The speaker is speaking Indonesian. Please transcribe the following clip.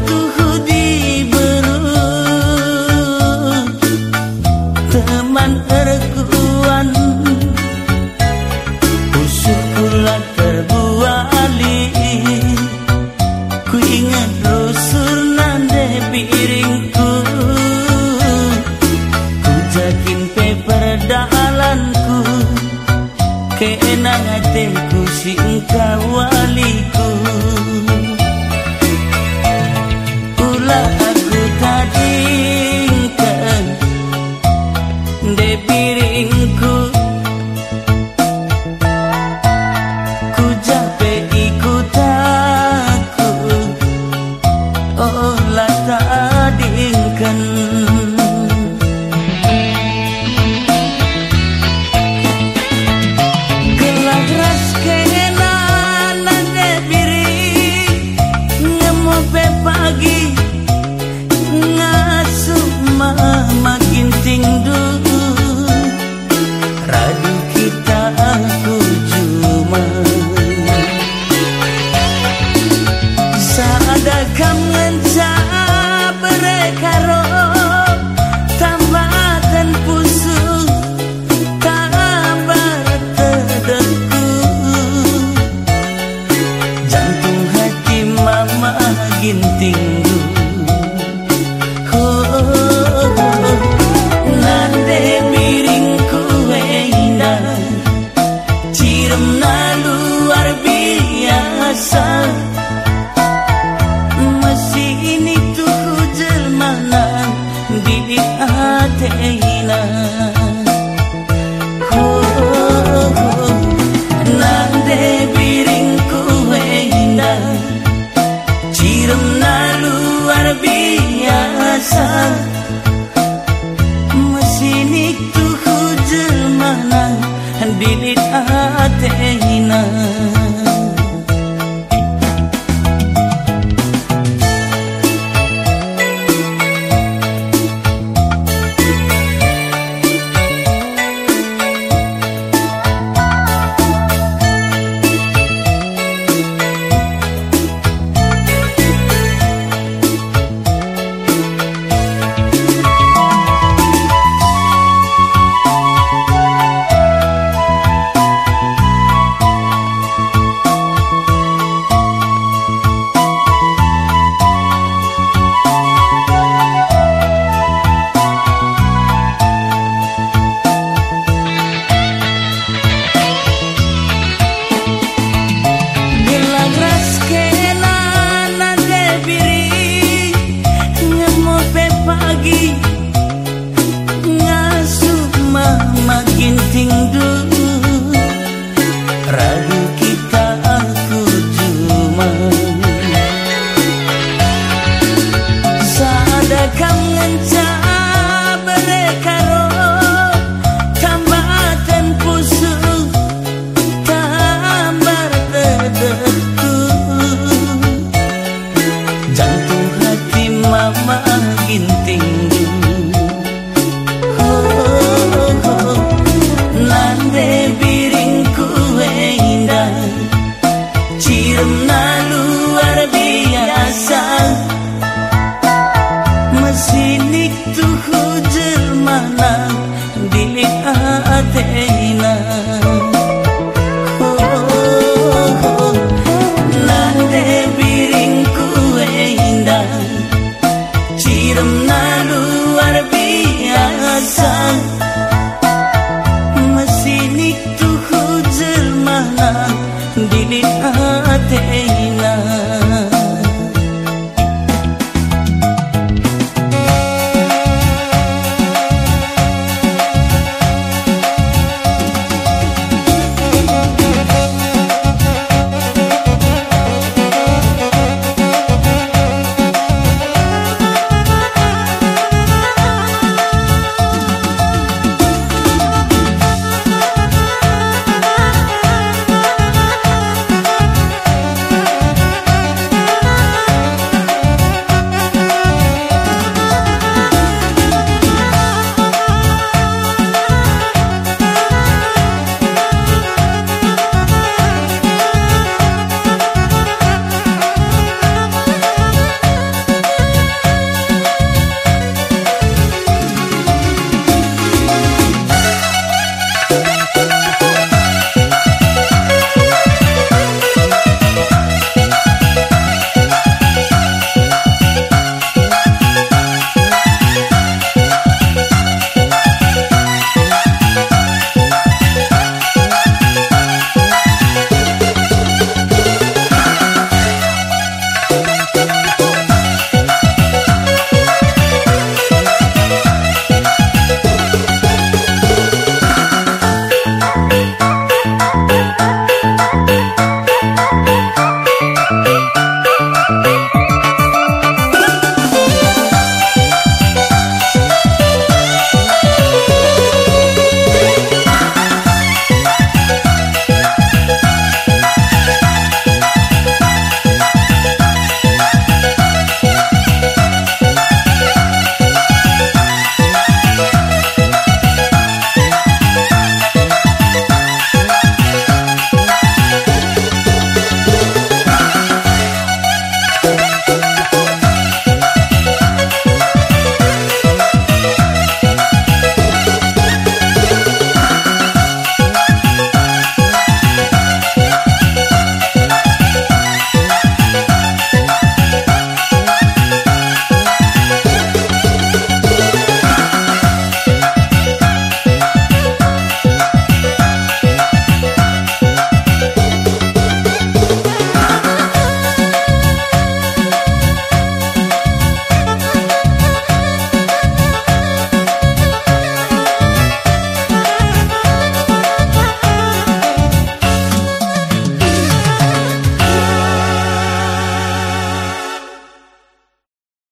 untukku Cirem na luar biasa sinik tuhu jelmana dilihat aate